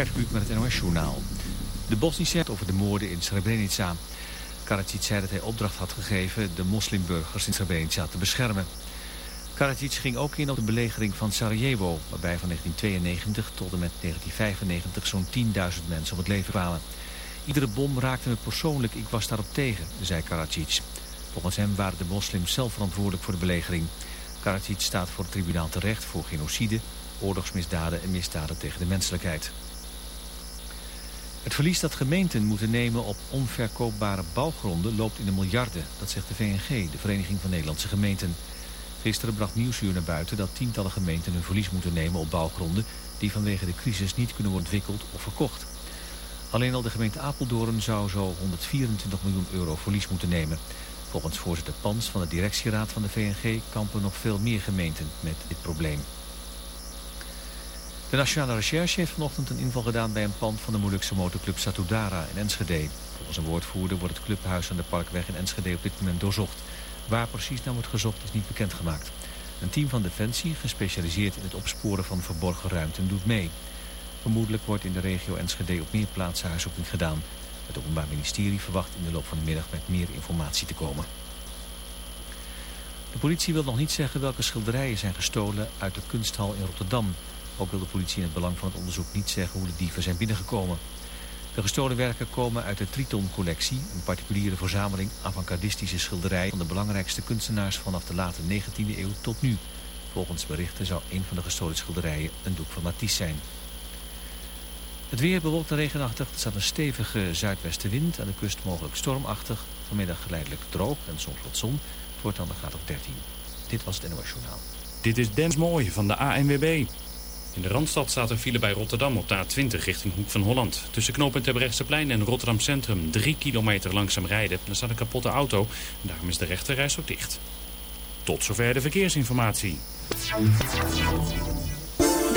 Het NOS Journaal. De Bosnische over de moorden in Srebrenica. Karadzic zei dat hij opdracht had gegeven de moslimburgers in Srebrenica te beschermen. Karadzic ging ook in op de belegering van Sarajevo, waarbij van 1992 tot en met 1995 zo'n 10.000 mensen om het leven kwamen. Iedere bom raakte me persoonlijk, ik was daarop tegen, zei Karadzic. Volgens hem waren de moslims zelf verantwoordelijk voor de belegering. Karadzic staat voor het tribunaal terecht voor genocide, oorlogsmisdaden en misdaden tegen de menselijkheid. Het verlies dat gemeenten moeten nemen op onverkoopbare bouwgronden loopt in de miljarden. Dat zegt de VNG, de Vereniging van Nederlandse Gemeenten. Gisteren bracht Nieuwsuur naar buiten dat tientallen gemeenten hun verlies moeten nemen op bouwgronden die vanwege de crisis niet kunnen worden ontwikkeld of verkocht. Alleen al de gemeente Apeldoorn zou zo 124 miljoen euro verlies moeten nemen. Volgens voorzitter Pans van de directieraad van de VNG kampen nog veel meer gemeenten met dit probleem. De Nationale Recherche heeft vanochtend een inval gedaan bij een pand van de Molukse motorclub Satudara in Enschede. Volgens een woordvoerder wordt het clubhuis aan de Parkweg in Enschede op dit moment doorzocht. Waar precies naar wordt gezocht is niet bekendgemaakt. Een team van Defensie, gespecialiseerd in het opsporen van verborgen ruimten, doet mee. Vermoedelijk wordt in de regio Enschede op meer plaatsen huiszoeking gedaan. Het Openbaar Ministerie verwacht in de loop van de middag met meer informatie te komen. De politie wil nog niet zeggen welke schilderijen zijn gestolen uit de kunsthal in Rotterdam. Ook wil de politie in het belang van het onderzoek niet zeggen hoe de dieven zijn binnengekomen. De gestolen werken komen uit de Triton-collectie, een particuliere verzameling avant-gardistische schilderijen van de belangrijkste kunstenaars vanaf de late 19e eeuw tot nu. Volgens berichten zou een van de gestolen schilderijen een doek van Matisse zijn. Het weer bewolkt en regenachtig. Er staat een stevige zuidwestenwind. Aan de kust mogelijk stormachtig. Vanmiddag geleidelijk droog en soms wat zon. Het wordt dan de graad op 13. Dit was het NOS Journaal. Dit is Dens Mooi van de ANWB. In de Randstad staat een file bij Rotterdam op de A20 richting Hoek van Holland. Tussen knooppunt Terbrechtseplein en Rotterdam Centrum 3 kilometer langzaam rijden. Er staat een kapotte auto en daarom is de rechterreis ook dicht. Tot zover de verkeersinformatie.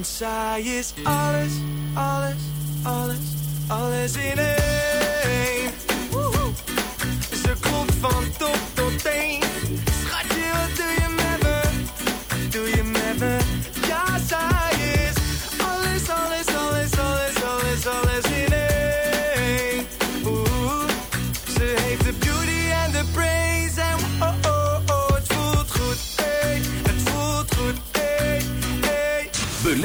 Want zij is alles, alles, alles, alles in één. Ze komt van top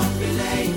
don't be late.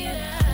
it out.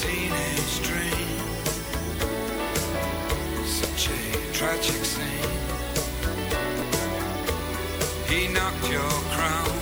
teenage. Such a tragic scene. He knocked your crown.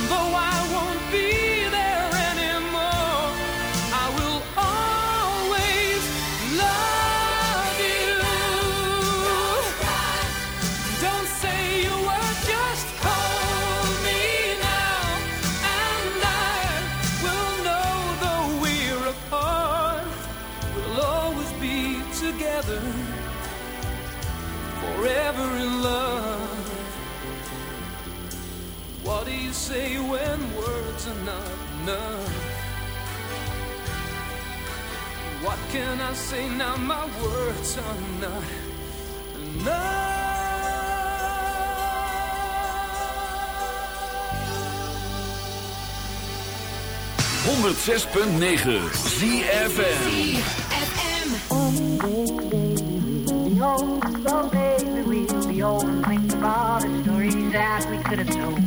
And though I won't be can I say now? My words are not enough. 106.9 ZFM. Oh, baby, we'll be old and think of stories that we could have told.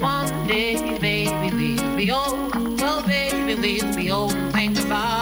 One day, baby, we'll be old. Oh, baby, we'll be old and think of all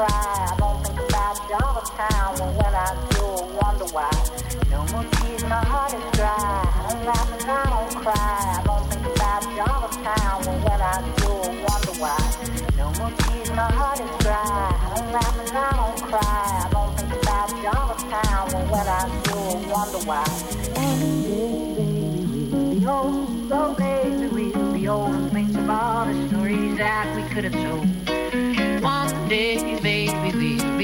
cry. I don't think about you all the time. Well, when I do, I wonder why. No more tears, my heart is dry. I don't laugh and I don't cry. I don't think about you all the time. Well, when I do, I wonder why. No more tears, my heart is dry. I don't laugh and I don't cry. I don't think about you all the time. Well, when I do, I wonder why. Be old, so baby, we'll be old and of all the stories that we could have told. One day,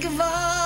Think of all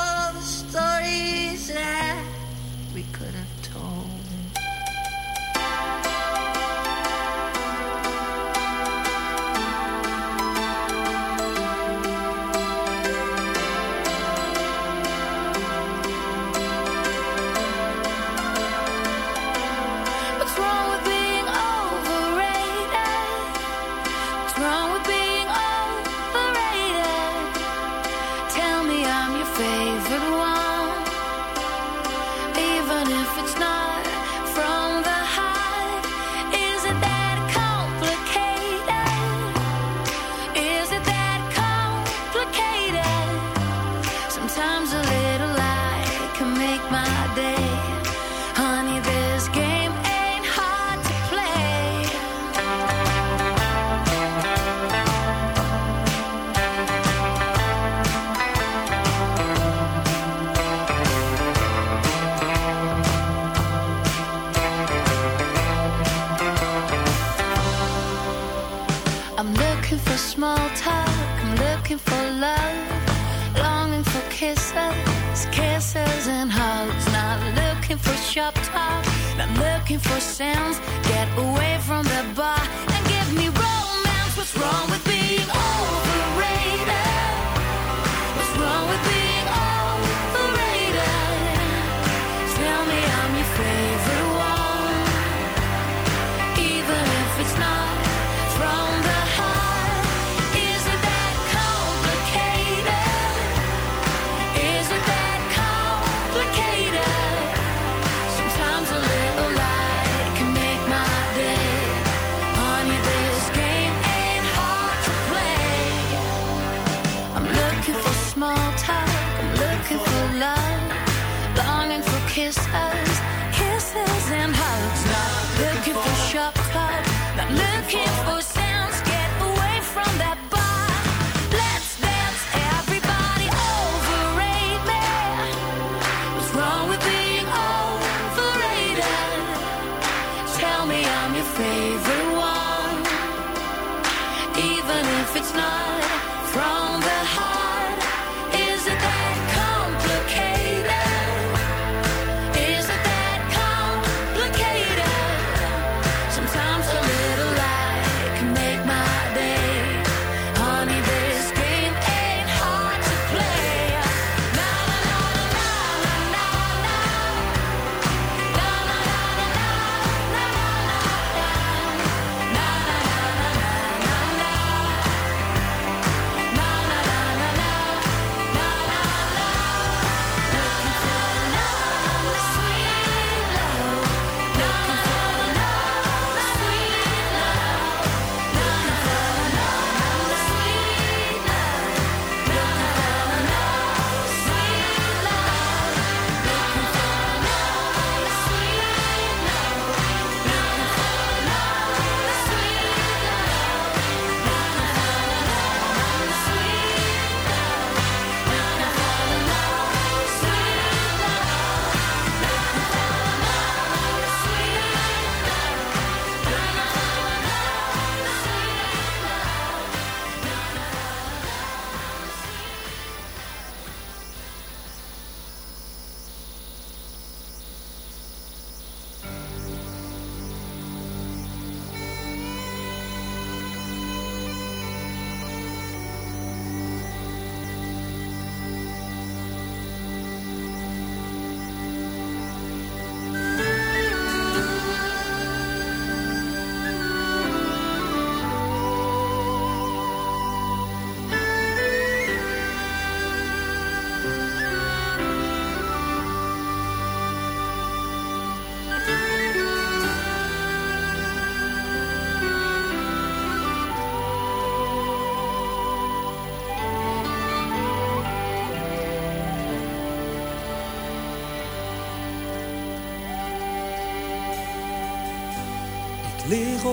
shop top. Not looking for sounds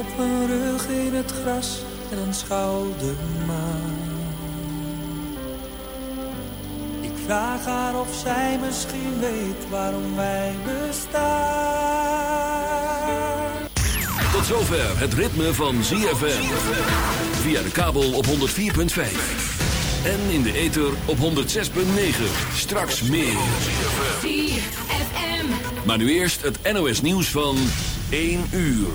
op mijn rug in het gras en een schoudermaan. Ik vraag haar of zij misschien weet waarom wij bestaan. Tot zover het ritme van ZFM. Via de kabel op 104.5. En in de ether op 106.9. Straks meer. Maar nu eerst het NOS nieuws van 1 uur.